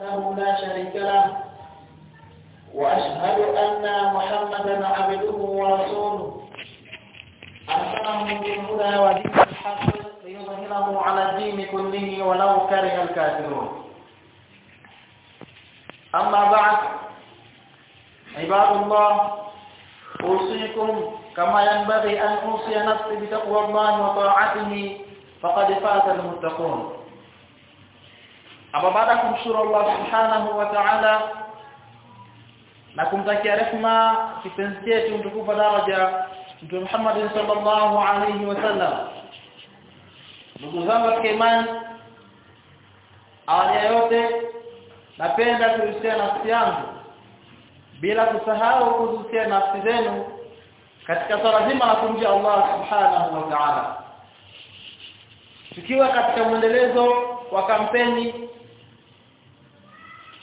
له لا شريك له. وأشهد أن محمدا عبده ورسوله. أرسله بالهدى ودين الحق ليظهره على الدين كله ولو كره الكافرون. أما بعد عباد الله أوصيكم كما ينبغي أن أوصي نفسي بتقوى الله وطاعته فقد فاز المتقون. Ama baada kumshukuru Allah Subhanahu wa Ta'ala na kumtakia rehema kipenzi chetu mtukufu daraja Mtume Muhammad sallallahu alayhi wasallam. Ndugu zangu katika imani, awali yote napenda kuhusia nafsi yangu bila kusahau kuhusia nafsi zenu katika swala zima la kumjia Allah Subhanahu wa Ta'ala. Tukiwa katika mwendelezo wa kampeni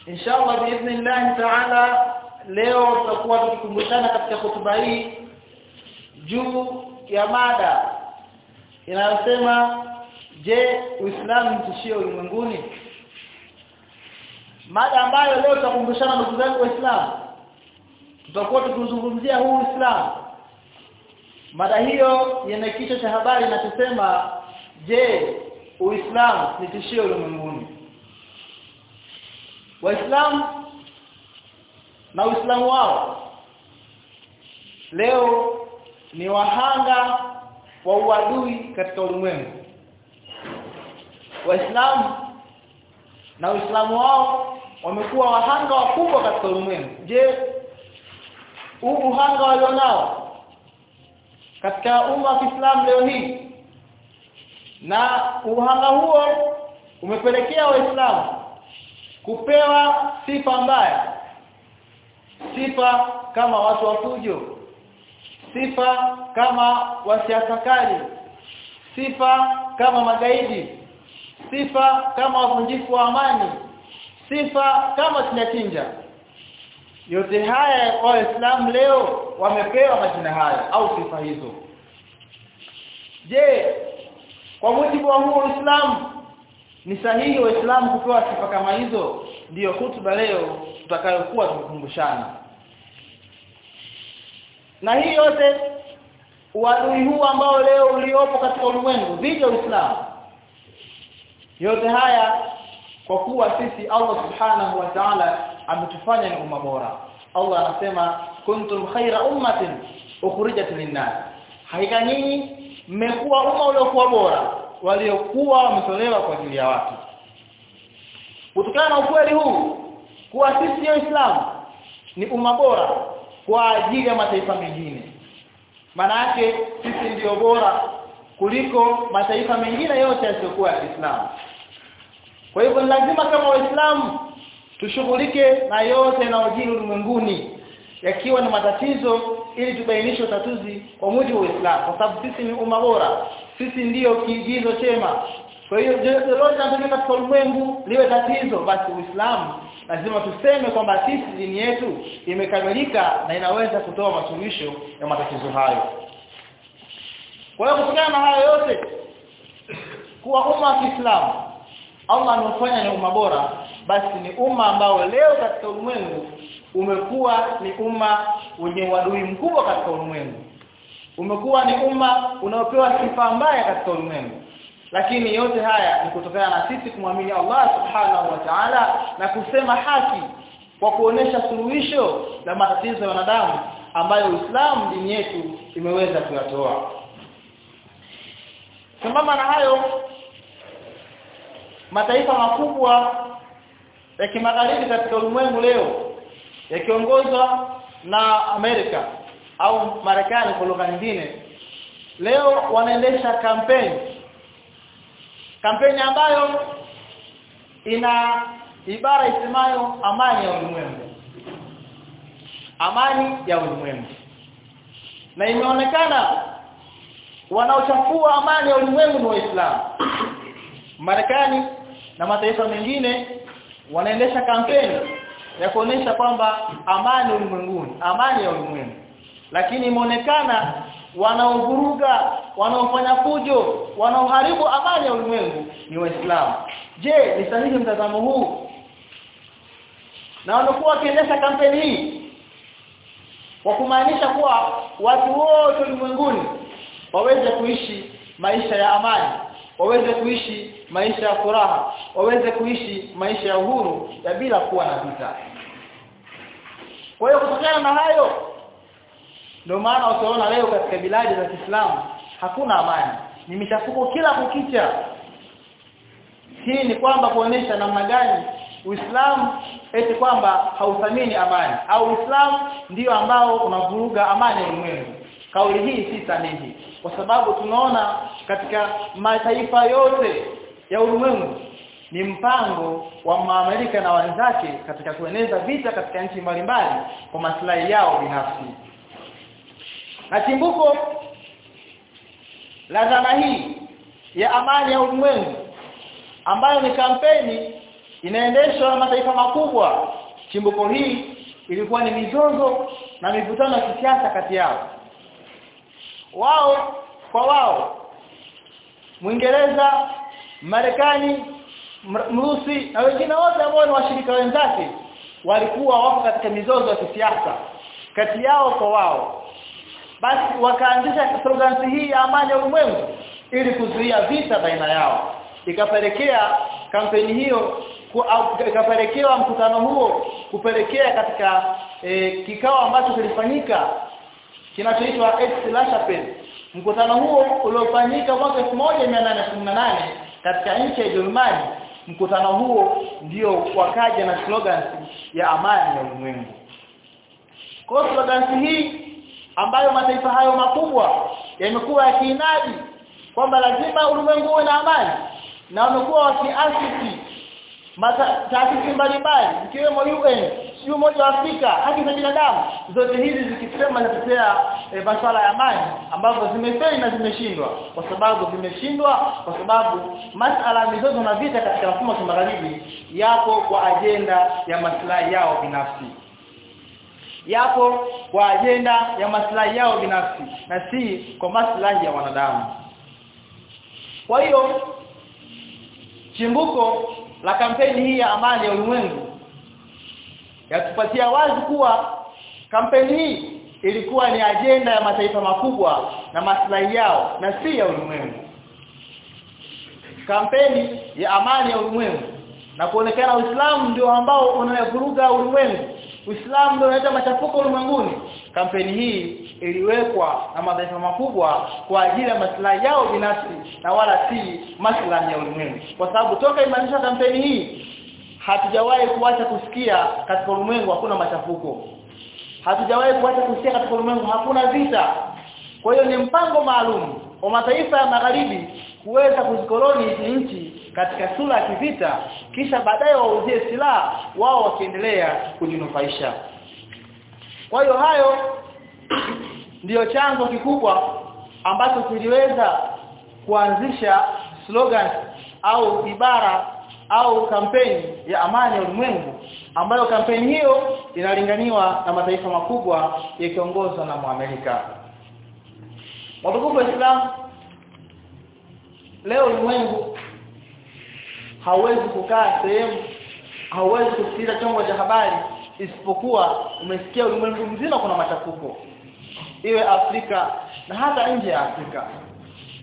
inshallah biidhnillah taala leo tutakuwa tukikumbushana katika hotuba hii juu ya mada inayosema je uislamu ni tishio ulimwenguni? Mada ambayo leo tutakumbushana ndugu zangu waislamu tutakuwa tukizungumzia huu uislamu. Mada hiyo yenye kichwa cha habari inachosema je uislamu ni tishio ulimwenguni waislamu na uislamu wao leo ni wahanga wa uadui katika ulimwengu. Waislamu na uislamu wao wamekuwa wahanga wakubwa katika ulimwengu. Je huu uhanga walionao katika umma wa Kiislamu leo hii na uhanga huo umepelekea waislamu kupewa sifa mbaya. Sifa kama watu wafujo sifa kama wasiasakali sifa kama magaidi. Sifa kama wavunjifu wa amani. Sifa kama tinachinja yote haya kwa waislamu leo wamepewa majina haya au sifa hizo. Je kwa mujibu wa huo Uislamu ni sahihi waislamu kupewa sifa kama hizo? Ndiyo hutuba leo tutakayokuwa tukukumbushana na hii yote uadui huu ambao leo uliopo katika ulimwengu dhidi ya Uislamu. Yote haya kwa kuwa sisi Allah subhanahu wa ta'ala ametufanya ni umma bora. Allah anasema kuntum khaira ummatin ukhrijat lin-nas. Hakika nyinyi mmekuwa umma uliokuwa bora waliokuwa wametolewa kwa ajili ya watu. Kutokana na ukweli huu kuwa sisi ya waislamu ni umma bora kwa ajili ya mataifa mengine. Maana yake sisi ndio bora kuliko mataifa mengine yote yasiyokuwa ya Kiislamu. Kwa hivyo ni lazima kama waislamu tushughulike na yote yanayojiri ulimwenguni yakiwa ni matatizo ili tubainishe tatuzi kwa mujibu wa Uislamu. Kwa sababu sisi ni umma bora sisi ndiyo kiigizo chema. Kwa hiyo lolote ambalo katika ulimwengu liwe tatizo basi Uislamu lazima tuseme kwamba sisi dini yetu imekamilika na inaweza kutoa masuluhisho ya matatizo hayo. Kwa hiyo kutokana na hayo yote kuwa umma wa Kiislamu Allah anaufanya ni umma bora basi ni umma ambao leo katika ulimwengu umekuwa ni umma wenye uadui mkubwa katika ulimwengu umekuwa ni umma unaopewa sifa mbaya katika ulimwengu. Lakini yote haya ni kutokana na sisi kumwamini Allah subhanahu wa ta'ala na kusema haki kwa kuonesha suluhisho la matatizo ya wanadamu ambayo Uislamu dini yetu imeweza kuyatoa. Sambamba na hayo mataifa makubwa ya kimagharibi katika ulimwengu leo yakiongozwa na Amerika au Marekani kwa lugha nyingine leo wanaendesha kampeni kampeni ambayo ina ibara isemayo amani ya ulimwengu. Amani ya ulimwengu. Na imeonekana wanaochafua amani ya ulimwengu ni waislamu. Marekani na mataifa mengine wanaendesha kampeni ya kuonesha kwamba amani ulimwenguni amani ya ulimwengu lakini imeonekana wanaovuruga wanaofanya fujo wanaoharibu amani ya ulimwengu ni waislamu. Je ni sahihi mtazamo huu? Na wanakuwa wakiendesha kampeni hii kwa kumaanisha kuwa watu wote ulimwenguni waweze kuishi maisha ya amani waweze kuishi maisha ya furaha waweze kuishi maisha ya uhuru ya bila kuwa na vita. Kwa hiyo kutokana na hayo ndio maana utaona leo katika biladi za Kiislamu hakuna amani. Ni michafuko kila kukicha. Hii ni kwamba kuonesha namna gani Uislamu eti kwamba hauthamini amani. Au Uislamu ndiyo ambao unavuruga amani ya ulimwengu. Kauli hii si sahihi. Kwa sababu tunaona katika mataifa yote ya ulimwengu ni mpango wa Maamerika na wenzake katika kueneza vita katika nchi mbalimbali kwa maslahi yao binafsi na chimbuko la dhana hii ya amani ya ulimwengu ambayo ni kampeni inaendeshwa na mataifa makubwa chimbuko hii ilikuwa ni mizozo na mivutano ya kisiasa kati yao. Wao kwa wao Mwingereza Marekani Mrusi na wengine wote ambao ni washirika wenzake walikuwa wako katika mizozo ya kisiasa kati yao kwa wao basi wakaanzisha slogan hii ya amani ya ulimwengu ili kuzuia vita baina yao. Ikapelekea kampeni hiyo ikapelekea mkutano huo kupelekea katika e, kikao ambacho kilifanyika kinachoitwa Ex-La-Chapelle mkutano huo uliofanyika mwaka 1818 katika nchi ya Ujerumani mkutano huo ndio wakaja na slogan ya amani ya ulimwengu. Kwa slogan hii ambayo mataifa hayo makubwa yamekuwa yakiinadi kwamba lazima ulimwengu uwe na amani na wamekuwa wakiasisi taasisi mbalimbali ikiwemo UN sio moja wa Afrika haki za binadamu zote hizi zikisema zitatetea e, masuala ya amani ambazo zimefeli na zimeshindwa. Kwa sababu zimeshindwa kwa sababu masala mizozo na vita katika mfumo wa magharibi yako kwa ajenda ya maslahi yao binafsi yako kwa ajenda ya maslahi yao binafsi na si kwa maslahi ya wanadamu. Kwa hiyo chimbuko la kampeni hii ya amani ya ulimwengu yatupatia wazi kuwa kampeni hii ilikuwa ni ajenda ya mataifa makubwa na maslahi yao na si ya ulimwengu. Kampeni ya amani ya ulimwengu na kuonekana Uislamu ndio ambao unayevuruga ulimwengu Uislamu ndio unaleta machafuko ulimwenguni. Kampeni hii iliwekwa na mataifa makubwa kwa ajili ya maslahi yao binafsi na wala si maslahi ya ulimwengu. Kwa sababu toka imanisha kampeni hii hatujawahi kuacha kusikia katika ulimwengu hakuna machafuko. Hatujawahi kuacha kusikia katika ulimwengu hakuna vita. Kwa hiyo ni mpango maalum wa mataifa ya magharibi kuweza kuzikoloni hizi nchi katika sura ya kivita kisha baadaye wauzie silaha wao wakiendelea kujinufaisha kwa hiyo hayo ndiyo chanzo kikubwa ambacho kiliweza kuanzisha slogan au ibara au kampeni ya amani ya ulimwengu ambayo kampeni hiyo inalinganiwa na mataifa makubwa yakiongozwa na Muamerika. Watukufu wa Islam leo ulimwengu hauwezi kukaa sehemu hauwezi kusikiliza chombo cha habari isipokuwa umesikia ulimwengu mzima kuna machafuko. Iwe Afrika na hata nje ya Afrika.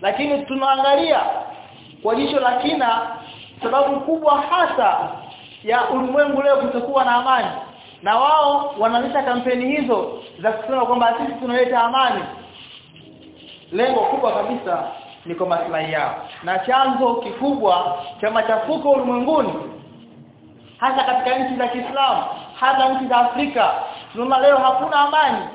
Lakini tunaangalia kwa jicho la kina sababu kubwa hasa ya ulimwengu leo kutokuwa na amani. Na wao wanaleta kampeni hizo za kusema kwamba sisi tunaleta amani. Lengo kubwa kabisa ni kwa maslahi yao. Na chanzo kikubwa cha machafuko ulimwenguni hasa katika nchi za Kiislamu hata nchi za Afrika tunaona leo hakuna amani.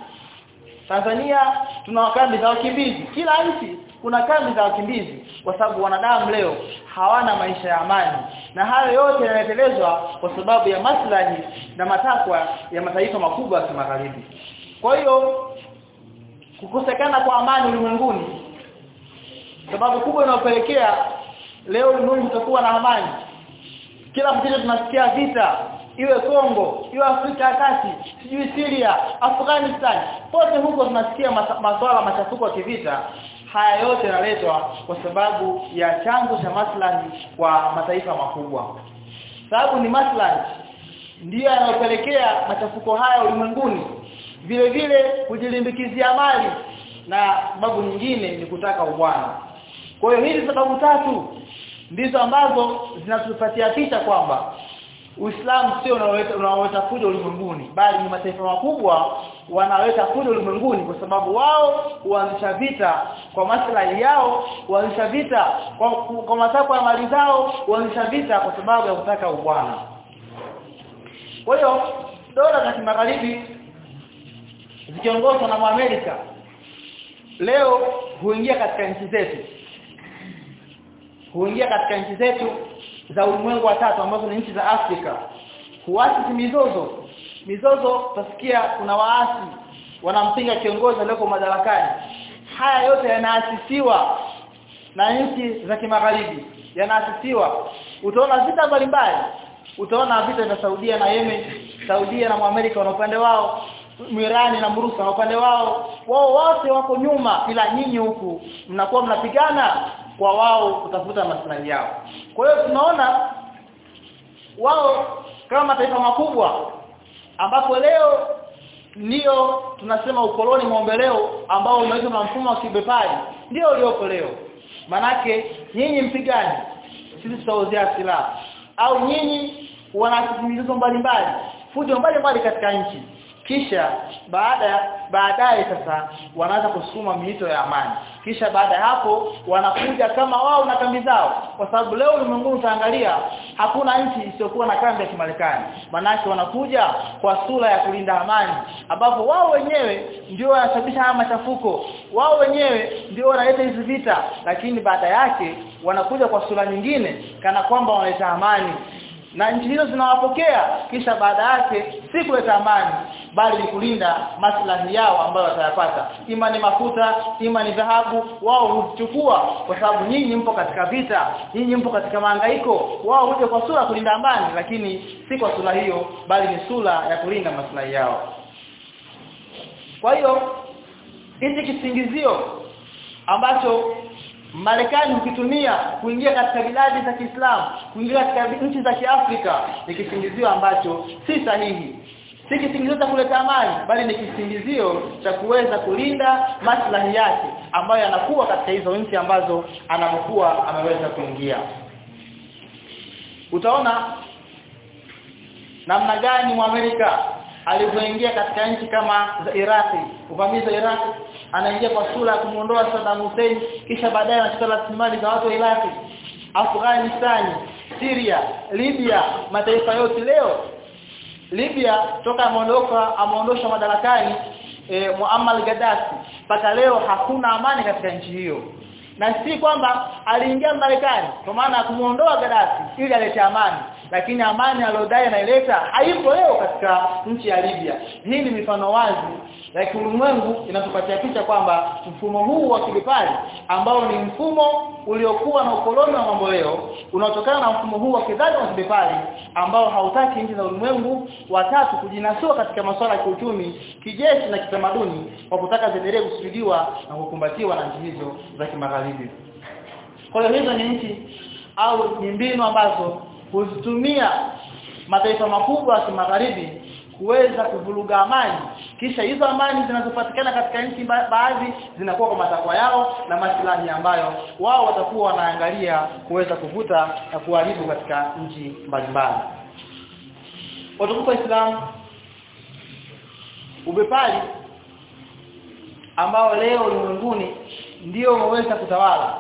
Tanzania tuna kambi za wakimbizi. Kila nchi kuna kambi za wakimbizi kwa sababu wanadamu leo hawana maisha ya amani. Na hayo yote yanatekelezwa kwa sababu ya maslahi na matakwa ya mataifa makubwa ya magharibi kwa hiyo kukosekana kwa amani ulimwenguni sababu kubwa inayopelekea leo ulimwengu utakuwa na amani. Kila mmoja tunasikia vita iwe Kongo iwe Afrika ya Kati sijui Syria Afghanistan pote huko tunasikia masuala machafuko ya kivita. Haya yote yanaletwa kwa sababu ya chanzo cha maslahi kwa mataifa makubwa. Sababu ni maslahi ndiyo yanayopelekea machafuko haya ulimwenguni. Vile vile kujilimbikizia mali na sababu nyingine ni kutaka ubwana kwa hiyo hizi sababu tatu ndizo ambazo zinatupatia picha kwamba Uislamu sio unaoleta kuja ulimwenguni bali ni mataifa makubwa wanaleta kuja ulimwenguni kwa sababu wao huanzisha vita kwa maslahi yao huanzisha vita kwa, kwa matakwa ya mali zao huanzisha vita kwa sababu ya kutaka ubwana. Kwa hiyo dola za kimagharibi zikiongozwa na Amerika leo huingia katika nchi zetu huingia katika nchi zetu za ulimwengu wa tatu ambazo ni nchi za Afrika. Huasi mizozo. Mizozo tasikia kuna waasi wanampinga kiongozi aliyeko madarakani. Haya yote yanaasisiwa na nchi za kimagharibi. Yanaasisiwa. Utaona vita mbalimbali. Utaona vita vya Saudia na Yemen Saudia na Amerika wana upande wao Mirani na Murusi na upande wao. Wao wote wako nyuma ila nyinyi huku mnakuwa mnapigana kwa wao kutafuta maslahi yao. Kwa hiyo tunaona wao kama mataifa makubwa ambapo leo ndio tunasema ukoloni maombeleo ambao umeitwa na mfumo wa kibepari ndio uliopo leo. Manake nyinyi mpigani sisi tutauzia silaha. Au nyinyi wanakimizo mbalimbali fujo mbalimbali katika nchi kisha baada baadaye sasa wanaanza kusukuma miito ya amani. Kisha baada ya hapo wanakuja kama wao na kambi zao. Kwa sababu leo ulimwenguni utaangalia hakuna nchi isiyokuwa na kambi ya Kimarekani. Manake wanakuja kwa sura ya kulinda amani ambapo wao wenyewe ndio wanasababisha haya machafuko. Wao wenyewe ndio wanaleta hizi vita lakini baada yake wanakuja kwa sura nyingine kana kwamba wanaleta amani. Na nchi hizo zinawapokea kisha baada yake si kuleta amani bali ni kulinda maslahi yao ambayo watayapata. Ima ni mafuta ima ni dhahabu wao huchukua kwa sababu nyinyi mpo katika vita nyinyi mpo katika mahangaiko. Wao huja kwa sura kulinda amani lakini si kwa sura hiyo bali ni sura ya kulinda maslahi yao. Kwa hiyo hizi kisingizio ambacho Marekani ukitumia kuingia katika biladi za Kiislamu, kuingia katika nchi za Kiafrika ni kisingizio ambacho si sahihi. Si kisingizio cha kuleta amani, bali ni kisingizio cha kuweza kulinda maslahi yake ambayo yanakuwa katika hizo nchi ambazo anakuwa ameweza kuingia. Utaona namna gani Muamerika alivyoingia katika nchi kama za Iraq, uvamizi wa Iraq anaingia kwa sura ya kumuondoa Saddam Hussein kisha baadaye anachukua rasilimali za watu wa Iraq Afghanistan Syria Libya mataifa yote leo Libya toka ameondoka ameondosha madarakani e, Muammar Gaddafi. Mpaka leo hakuna amani katika nchi hiyo. Na si kwamba aliingia Marekani kwa maana kumuondoa Gaddafi ili alete amani. Lakini amani aliyodai anaileta haipo leo katika nchi ya Libya. Hii ni mifano wazi ya kiulimwengu inatupatia picha kwamba mfumo huu wa kibepari ambao ni mfumo uliokuwa na ukoloni wa mambo leo unaotokana na mfumo huu wa kidhalimu wa kibepari ambao hautaki nchi za ulimwengu watatu kujinasua katika masuala ya kiuchumi kijeshi na kitamaduni kwa kutaka ziendelee kusujudiwa na kukumbatiwa na nchi hizo za kimagharibi. Kwa hiyo hizo ni nchi au ni mbinu ambazo huzitumia mataifa makubwa ya kimagharibi kuweza kuvuruga amani. Kisha hizo amani zinazopatikana katika nchi baadhi zinakuwa kwa matakwa yao na maslahi ambayo wao watakuwa wanaangalia kuweza kuvuta na kuharibu katika nchi mbalimbali. Watukufu Islam ubepali ambao leo ulimwenguni ndio umeweza kutawala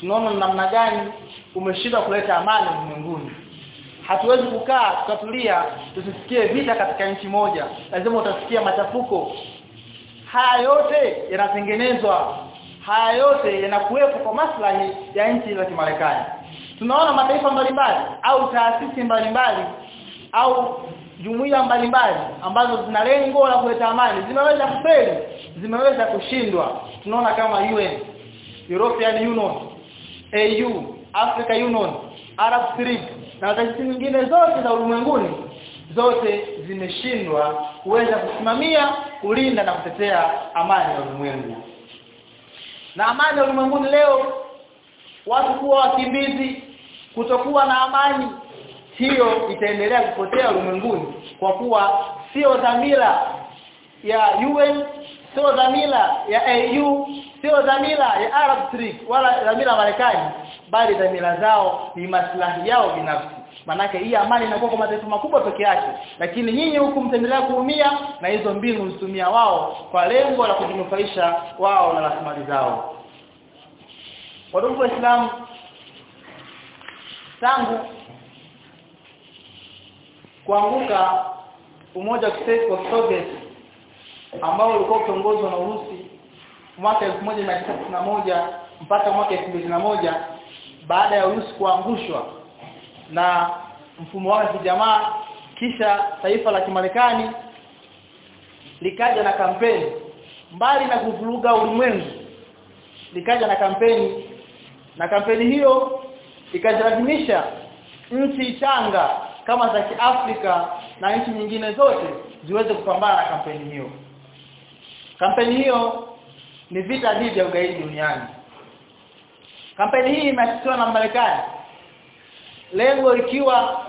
tunaona namna gani umeshindwa kuleta amani ulimwenguni hatuwezi kukaa tukatulia tusisikie vita katika nchi moja. Lazima utasikia machafuko. Haya yote yanatengenezwa. Haya yote yanakuwepo kwa maslahi ya nchi za Kimarekani. Tunaona mataifa mbalimbali au taasisi mbalimbali au jumuiya mbalimbali ambazo zina lengo la kuleta amani zimeweza kufeli zimeweza kushindwa. Tunaona kama UN European Union AU Africa Union Arab League na taasisi nyingine zote za ulimwenguni zote zimeshindwa kuweza kusimamia kulinda na kutetea amani ya ulimwengu. Na amani ya ulimwenguni leo watu kuwa wakimbizi kutokuwa na amani. Hiyo itaendelea kupotea ulimwenguni kwa kuwa sio dhamira ya UN sio dhamira ya AU sio dhamira ya Arab Street wala dhamira ya Marekani bali dhamira zao ni maslahi yao binafsi. Manake hii amani inakuwa kwa mataifa makubwa peke yake. Lakini nyinyi huku mtaendelea kuumia na hizo mbinu mtumia wao kwa lengo la kujinufaisha wao na rasilimali zao. Wadugu waislamu tangu kuanguka umoja wa Soviet ambao ulikuwa ukiongozwa na Urusi mwaka 1991 mpaka mwaka 2001 baada ya Urusi kuangushwa na mfumo wake kijamaa kisha taifa la Kimarekani likaja na kampeni. Mbali na kuvuruga ulimwengu likaja na kampeni. Na kampeni hiyo ikajilazimisha nchi changa kama za Kiafrika na nchi nyingine zote ziweze kupambana na kampeni hiyo. Kampeni hiyo ni vita dhidi ya ugaidi duniani kampeni hii imeasisiwa na Marekani. Lengo ikiwa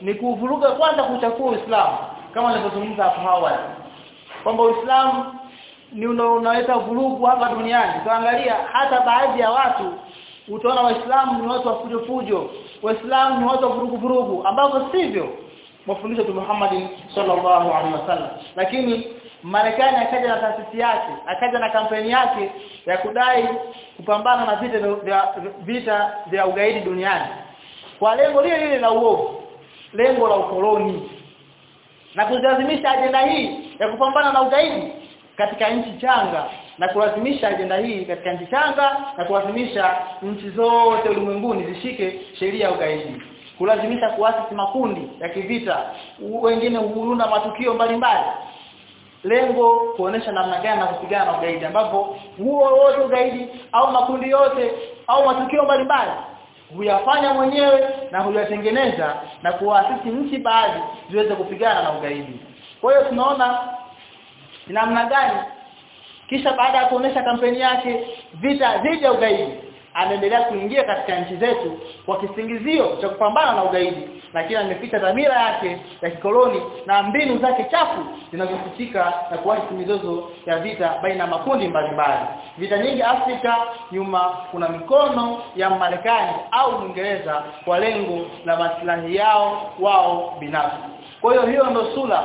ni kuvuruga kwanza kuchafua Uislamu kama nilivyozungumza hapo awali. Kwamba Uislamu ni unaleta vurugu hapa duniani. Tuangalia hata baadhi ya watu utaona waislamu ni watu wa fujo fujo. Waislamu ni watu wa vurugu vurugu ambavyo sivyo mafundisho ya Muhammad sallallahu alaihi wasallam. Lakini Marekani akaja na taasisi yake akaja na kampeni yake ya kudai kupambana na vita vya vita vya ugaidi duniani. Kwa lengo lile lile la uovu lengo la ukoloni. Na kulazimisha ajenda hii ya kupambana na ugaidi katika nchi changa na kulazimisha ajenda hii katika nchi changa na kulazimisha nchi zote ulimwenguni zishike sheria ya ugaidi. Kulazimisha kuasisi makundi ya kivita wengine huruna matukio mbalimbali lengo kuonesha namna gani na kupigana na ugaidi ambapo huo wote ugaidi au makundi yote au matukio mbalimbali huyafanya mwenyewe na huyatengeneza na kuwaasisi nchi baadhi ziweze kupigana na ugaidi. Kwa hiyo tunaona namna gani kisha baada ya kuonesha kampeni yake vita dhidi ya ugaidi anaendelea kuingia katika nchi zetu kwa kisingizio cha kupambana na ugaidi lakini ameficha dhamira yake ya kikoloni na mbinu zake chafu zinazofutika na kuacha mizozo ya vita baina ya makundi mbalimbali. Vita nyingi Afrika nyuma kuna mikono ya Marekani au Uingereza kwa lengo la maslahi yao wao binafsi. Kwa hiyo hiyo ndio sura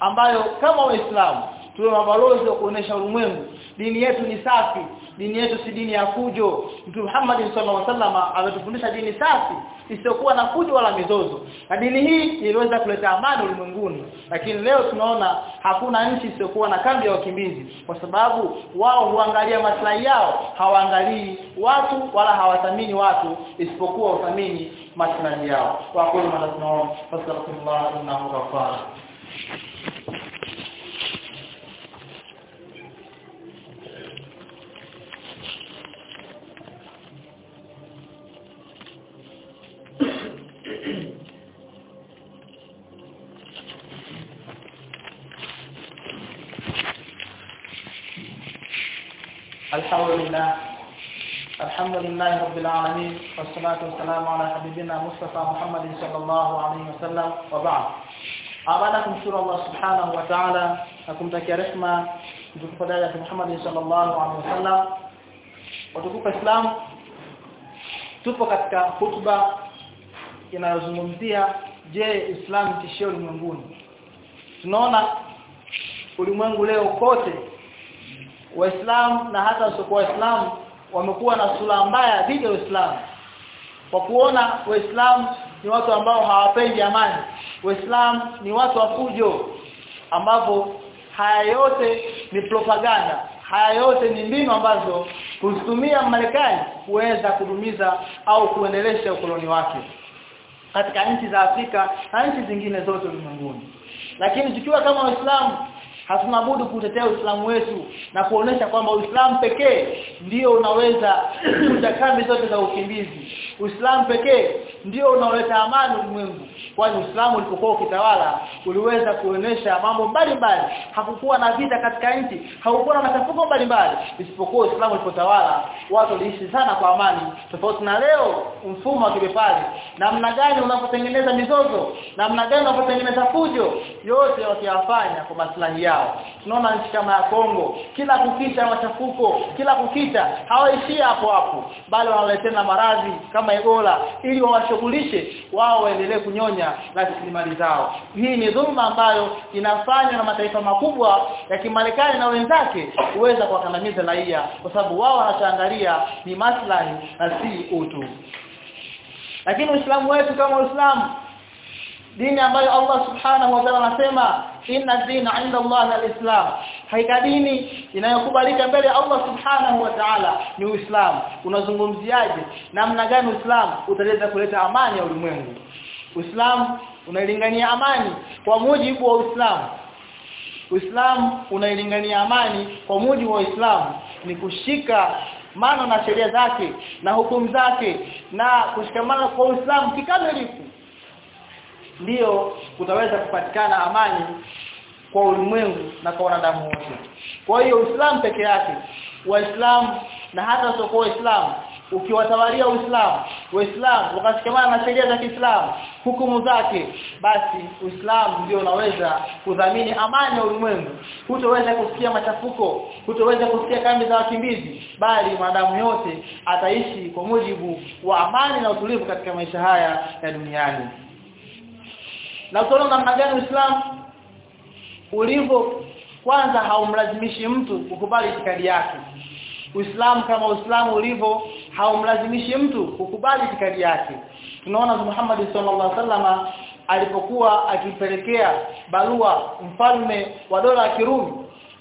ambayo kama waislamu tuwe mabalozi wa kuonesha ulimwengu dini yetu ni safi dini yetu si dini ya fujo. Mtume Muhammad sallallahu alaihi wasallam ametufundisha dini safi isiyokuwa na fujo wala mizozo. Na dini hii iliweza kuleta amani ulimwenguni. Lakini leo tunaona hakuna nchi isiyokuwa na kambi ya wakimbizi. Kwa sababu wao huangalia maslahi yao. Hawaangalii watu wala hawathamini watu isipokuwa uthamini maslahi yao. Wa kullu ma fasallallahu innahu ghafar الحمد لله الحمد لله رب العالمين والصلاة والسلام على حبيبنا مصطفى محمد صلى الله عليه وسلم وبعد أبدا kumshukuru Allah subhanahu wa ta'ala na kumtakia rehema mtukufu dada Muhammad sallallahu alaihi wasallam watukufu Islam tupo katika hutuba inayozungumzia je Islam tishio ulimwenguni tunaona ulimwengu leo kote waislamu na hata wasiokuwa waislamu wamekuwa na sura mbaya dhidi ya Uislamu. Kwa kuona waislamu ni watu ambao hawapendi amani waislamu ni watu wa fujo ambapo haya yote ni propaganda haya yote ni mbinu ambazo kuzitumia Marekani kuweza kudumiza au kuendelesha ukoloni wake katika nchi za Afrika na nchi zingine zote ulimwenguni. Lakini tukiwa kama waislamu hatuna budi kutetea Uislamu wetu na kuonesha kwamba Uislamu pekee ndio unaweza kuja kambi zote za ukimbizi. Uislamu pekee ndio unaoleta amani ulimwengu. Kwani Uislamu ulipokuwa ukitawala uliweza kuonesha mambo mbalimbali. Hakukuwa na vita katika nchi hakukuwa na machafuko mbalimbali. Isipokuwa Uislamu ulipotawala watu waliishi sana kwa amani. Tofauti na leo mfumo wa kibepari. Namna gani unapotengeneza mizozo? Namna gani unapotengeneza fujo? Yote wakiyafanya kwa maslahi yao tunaona nchi kama ya Kongo kila kukita machafuko kila kukita hawaishi hapo hapo bali wanaletea maradhi kama Ebola ili wawashughulishe wao waendelee kunyonya rasilimali zao. Hii ni dhulma ambayo inafanywa na mataifa makubwa ya Kimarekani na wenzake kuweza kuwakandamiza raia kwa sababu wao wanachoangalia ni maslahi na si utu. Lakini Uislamu wetu kama Uislamu dini ambayo Allah Subhanahu wa Ta'ala anasema inna dina 'inda Allah al-Islam. Haika dini inayokubalika mbele ya Allah Subhanahu wa Ta'ala ni Uislamu. Unazungumziaje? Namna gani Uislamu utaweza kuleta amani ya ulimwengu? Uislamu unailingania amani kwa mujibu wa Uislamu. Uislamu unailingania amani kwa mujibu wa Uislamu. Ni kushika mano na sheria zake na hukumu zake na kushikamana kwa Uislamu kikamilifu ndiyo kutaweza kupatikana amani kwa ulimwengu na kwa wanadamu wote. Kwa hiyo Uislamu peke yake waislamu na hata soko waislamu ukiwatawalia Uislamu waislamu wakashikamana na sheria za Kiislamu hukumu zake basi Uislamu ndio unaweza kudhamini amani ya ulimwengu. Hutoweza kusikia machafuko hutoweza kusikia kambi za wakimbizi bali wanadamu yote ataishi kwa mujibu wa amani na utulivu katika maisha haya ya duniani na utaona namna gani Uislamu ulivyo kwanza haumlazimishi mtu kukubali itikadi yake. Uislamu kama Uislamu ulivyo haumlazimishi mtu kukubali itikadi yake. Tunaona Muhammad sallallahu alaihi wasallama alipokuwa akipelekea barua mfalme wa dola ya Kirumi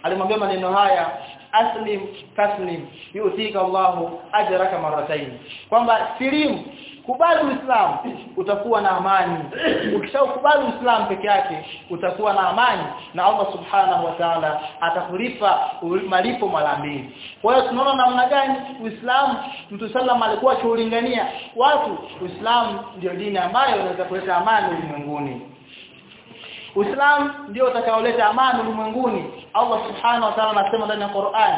alimwambia maneno haya aslim taslim yutika Allahu ajraka marataini kwamba silimu kubali Uislamu utakuwa na amani. Ukishaukubali Uislamu peke yake utakuwa na amani na Allah Subhanahu wa Ta'ala atakulipa malipo mara mbili. Kwa hiyo tunaona namna gani Uislamu Mtu sallam alikuwa akiulingania watu. Uislamu ndio dini ambayo inaweza kuleta amani ulimwenguni Uislamu ndio utakaoleta amani ulimwenguni Allah Subhanahu wa Ta'ala anasema ndani ya Qur'an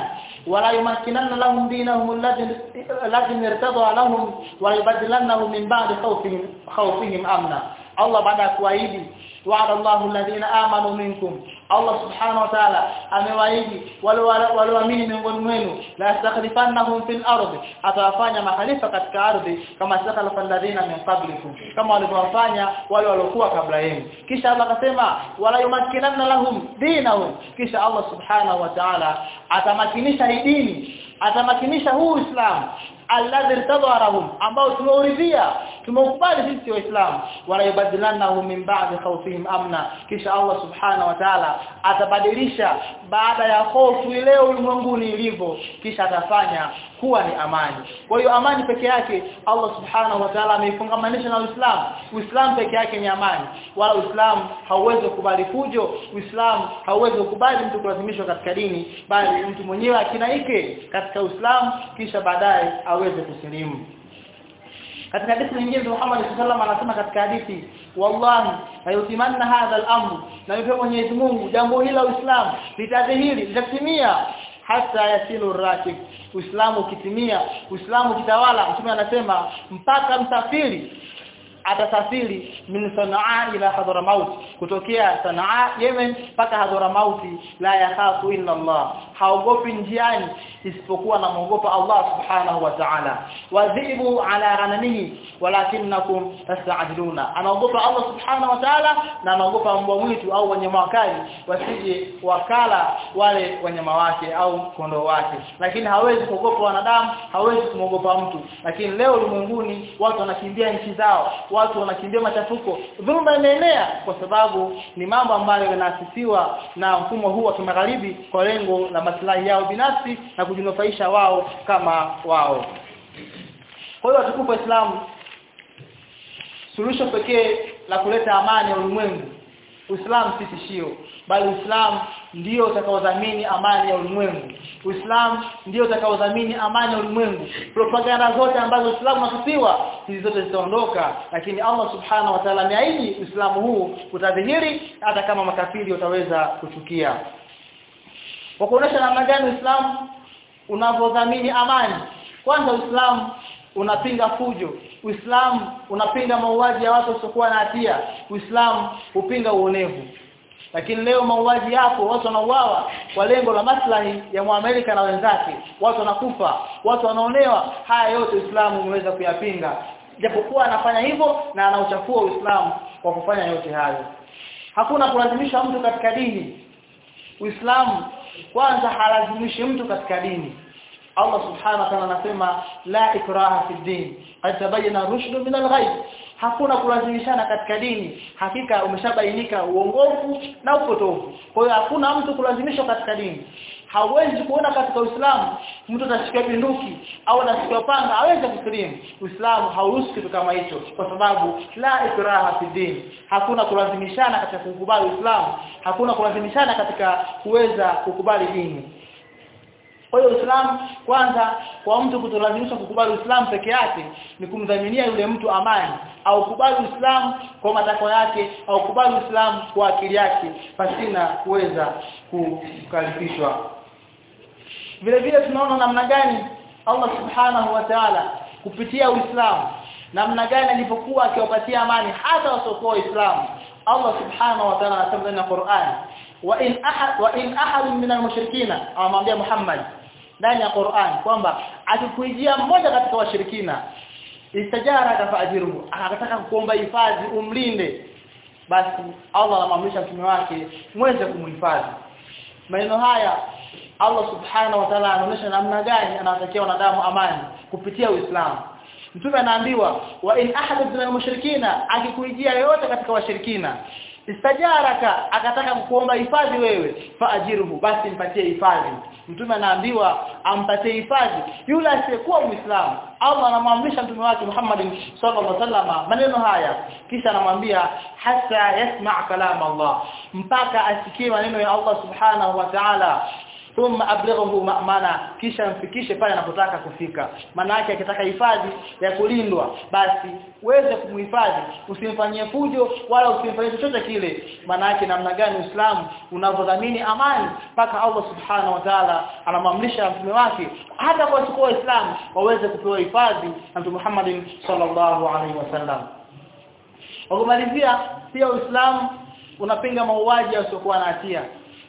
wala yumakkinanna lahum dinahum alladhi irtada lahum wa yubadilannahum min ba'di khawfihim khawfihim amna Allah baada ya kuahidi wa'ada Allahu alladhina amanu minkum Allah subhanahu wa ta'ala amewaahidi wale walioamini miongoni mwenu la yastakhlifannahum fil ardi atawafanya makhalifa katika ardhi kama stakhlafa alladhina min qablikum kama walivyofanya wale waliokuwa kabla yenu. Kisha Allah akasema wala yumakkinanna lahum dinahum. Kisha Allah subhanahu wa ta'ala atamakinisha dini atamakinisha huu Uislamu alladhi tadharahum ambao tumeuridhia tumeukubali sisi waislamu wala yubadilanahu min ba'di khawfihim amna. Kisha Allah subhanahu wa ta'ala atabadilisha baada ya hofu ile ulimwenguni ilivyo. Kisha atafanya kuwa ni amani. Kwa hiyo amani peke yake Allah subhanahu wa ta'ala ameifungamanisha na Uislamu Uislamu peke yake ni amani. Wala Uislamu hauwezi kukubali fujo. Uislamu hauwezi kukubali mtu kulazimishwa katika dini. Bali mtu mwenyewe akinaike katika Uislamu kisha baadaye aweze kusilimu. Katika hadithi nyingine Muhammad sallallahu alaihi anasema katika hadithi wallahi hayutimanna hadha al-amr na hivyo Mwenyezi Mungu jambo hili la Uislamu litadhihiri litatimia hata yasilu rakib Uislamu ukitimia Uislamu ukitawala mtume anasema mpaka msafiri atasafiri min Sanaa ila Hadramaut kutokea Sanaa Yemen mpaka Hadramaut la yakhafu illa Allah. Haogopi njiani isipokuwa na muogopa Allah subhanahu wa ta'ala. Wadhibu ala ghanamihi walakinnakum tasta'jiluna. Anaogopa Allah subhanahu wa ta'ala na anaogopa mbwa mwitu au wanyama wakali wasije wakala wale wanyama wake au kondoo wake. Lakini hawezi kuogopa wanadamu hawezi kumogopa mtu. Lakini leo ulimwenguni watu wanakimbia nchi zao watu wanakimbia machafuko. Dhulma imeenea kwa sababu ni mambo ambayo yanaasisiwa na mfumo huu wa kimagharibi kwa lengo la maslahi yao binafsi na kujinufaisha wao kama wao. Kwa hiyo watukufu Waislamu suluhisho pekee la kuleta amani ya ulimwengu Uislamu si tishio bali Uislamu ndio utakaodhamini amani ya ulimwengu. Uislamu ndio utakaodhamini amani ya ulimwengu. Propaganda zote ambazo Uislamu unatupiwa hizi zote zitaondoka lakini Allah subhanahu wa ta'ala ameahidi Uislamu huu utadhihiri hata kama makafiri wataweza kuchukia. Kwa kuonesha namna gani Uislamu unavyodhamini amani. Kwanza Uislamu unapinga fujo. Uislamu unapinga mauaji ya watu wasiokuwa na hatia. Uislamu upinga uonevu. Lakini leo mauaji yapo watu wanauawa kwa lengo la maslahi ya Muamerika na wenzake. Watu wanakufa watu wanaonewa. Haya yote Uislamu umeweza kuyapinga. Japokuwa anafanya hivyo na anauchafua Uislamu kwa kufanya yote hayo. Hakuna kulazimisha mtu katika dini. Uislamu kwanza halazimishi mtu katika dini. Allah subhanahu wa ta'ala anasema la ikraha fi din qad tabayyana rushdu min al-ghayb. Hakuna kulazimishana katika dini. Hakika umeshabainika uongofu na upotofu. Kwa hiyo hakuna mtu kulazimishwa katika dini hauwezi kuona katika Uislamu mtu atashika binduki au anashika panga aweze kusilimu Uislamu hauruhusu kitu kama hicho kwa sababu la ikraha fi din. Hakuna kulazimishana katika kukubali Uislamu hakuna kulazimishana katika kuweza kukubali dini. Kwa hiyo Uislamu kwanza kwa mtu kutolazimisha kukubali Uislamu peke yake ni kumdhaminia yule mtu amani. Au kubali Uislamu kwa matakwa yake au kubali Uislamu kwa akili yake pasina kuweza kukalifishwa vile vile tunaona namna gani Allah subhanahu wa ta'ala kupitia Uislamu namna gani alipokuwa akiwapatia amani hata wasiokuwa Waislamu. Allah subhanahu wa ta'ala anasema ndani ya Qur'an wa in ahad wa in ahad min al-mushrikina amwambia Muhammad ndani ya Qur'an kwamba akikuijia mmoja katika washirikina istajara atafajiruhu akataka kuomba hifadhi umlinde basi Allah anamwamrisha mtume wake mweze kumhifadhi. Maneno haya Allah subhanahu wa ta'ala anaonyesha namna gani anawatakia wanadamu amani kupitia Uislamu. Mtume anaambiwa wa in ahadun min al-mushrikina akikuijia yote katika washirikina istajaraka akataka kukuomba hifadhi wewe faajiruhu basi mpatie hifadhi. Mtume anaambiwa ampatie hifadhi yule asiyekuwa muislamu. Allah anamwamrisha mtume wake Muhammad sallallahu alaihi wasallam maneno haya. Kisha anamwambia hata yasma' kalam Allah mpaka asikie maneno ya Allah subhanahu wa ta'ala thumma ablighuhu ma'mana kisha mfikishe pale anapotaka kufika. Maana yake akitaka hifadhi ya kulindwa basi uweze kumhifadhi usimfanyie fujo wala usimfanyie chochote kile. Maana yake namna gani Uislamu unavyodhamini amani mpaka Allah subhanahu wa ta'ala anamwamrisha mtume wake hata kwa siku waislamu waweze kupewa hifadhi na Mtume Muhammad sallallahu alaihi wasallam. Wakumalizia pia Uislamu unapinga mauaji yasiokuwa na hatia.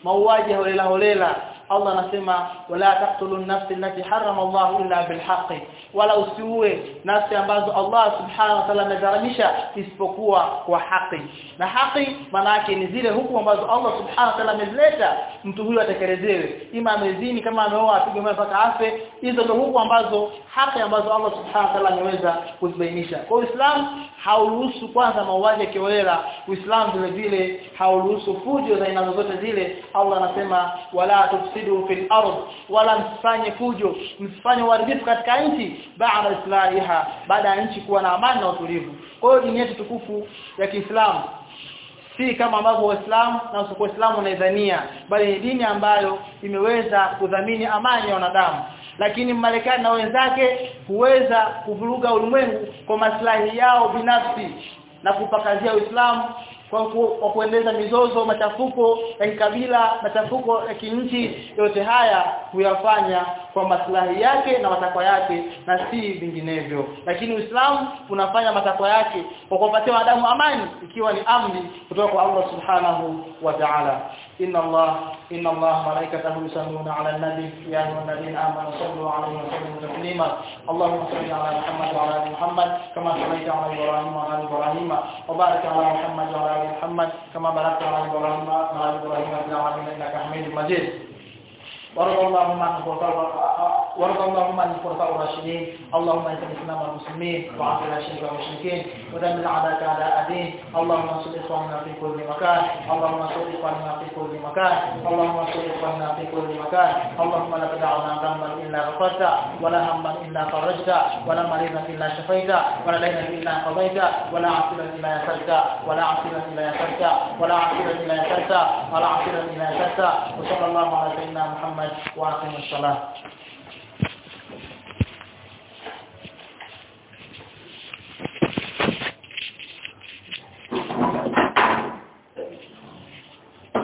Mauaji holela holela Allah anasema wala taqtulun nafsi allati harrama Allah illa bilhaqqi wala usiue nafsi ambazo Allah subhanahu wa ta'ala ameharamisha isipokuwa kwa haki. Na haki maana yake ni zile hukumu ambazo Allah subhanahu wa ta'ala amezileta mtu huyo atekelezewe ima amezini kama ameoa apige mume mpaka afe. Hizo ndio hukumu ambazo haki ambazo Allah subhanahu wa ta'ala ameweza kuzibainisha. Kwa Uislamu hauruhusu kwanza mauaji ya kiolela Uislamu vile vile hauruhusu fujo za aina zote zile. Allah anasema wala tufsidu fil ard wala msifanye fujo msifanye uharibifu katika nchi baada islahiha baada ya nchi kuwa na amani na utulivu. Kwa hiyo dini yetu tukufu ya Kiislamu si kama ambavyo waislamu na waislamu wanaidhania bali ni dini ambayo imeweza kudhamini amani ya wanadamu. Lakini Marekani na wenzake huweza kuvuruga ulimwengu kwa maslahi yao binafsi na kupakazia Uislamu kwa, kwa kuendeleza mizozo machafuko ya kikabila machafuko ya kinchi yote haya huyafanya kwa maslahi yake na matakwa yake na si vinginevyo. Lakini Uislamu unafanya matakwa yake kwa kupatia wanadamu amani ikiwa ni amri kutoka kwa Allah Subhanahu wa Ta'ala. Inna Allah inna Allah malaikatahu yusalluna 'ala an-nabi ya ayyuhalladhina amanu sallu 'alayhi wa sallimu taslima Allahumma salli 'ala Muhammad wa 'ala ali Muhammad kama sallaita 'ala Ibrahim wa 'ala ali Ibrahim wa barik 'ala Muhammad wa 'ala ali Muhammad kama barakta 'ala Ibrahim wa 'ala ali Ibrahim fil 'alamin innaka Hamidum Majid وارض اللهم عن وارض اللهم عن الخلفاء الراشدين اللهم انت الإسلام والمسلمين وعافنا الشرك والمشركين ودمر أعداءك أعداء الدين. اللهم انصر إخواننا في كل مكان. اللهم انصر إخواننا في كل مكان. اللهم انصر إخواننا في كل مكان. اللهم لا تدعنا ذنبا إلا غفرته ولا هما إلا فرجته ولا مريضا إلا شفيته ولا دينا إلا قضيته ولا عاصلا إلا يسرته ولا عاصلا إلا يسرته ولا عاصلا إلا يسرته ولا عاصلا إلا يسرته. وصلى الله على سيدنا محمد وأقم الصلاة.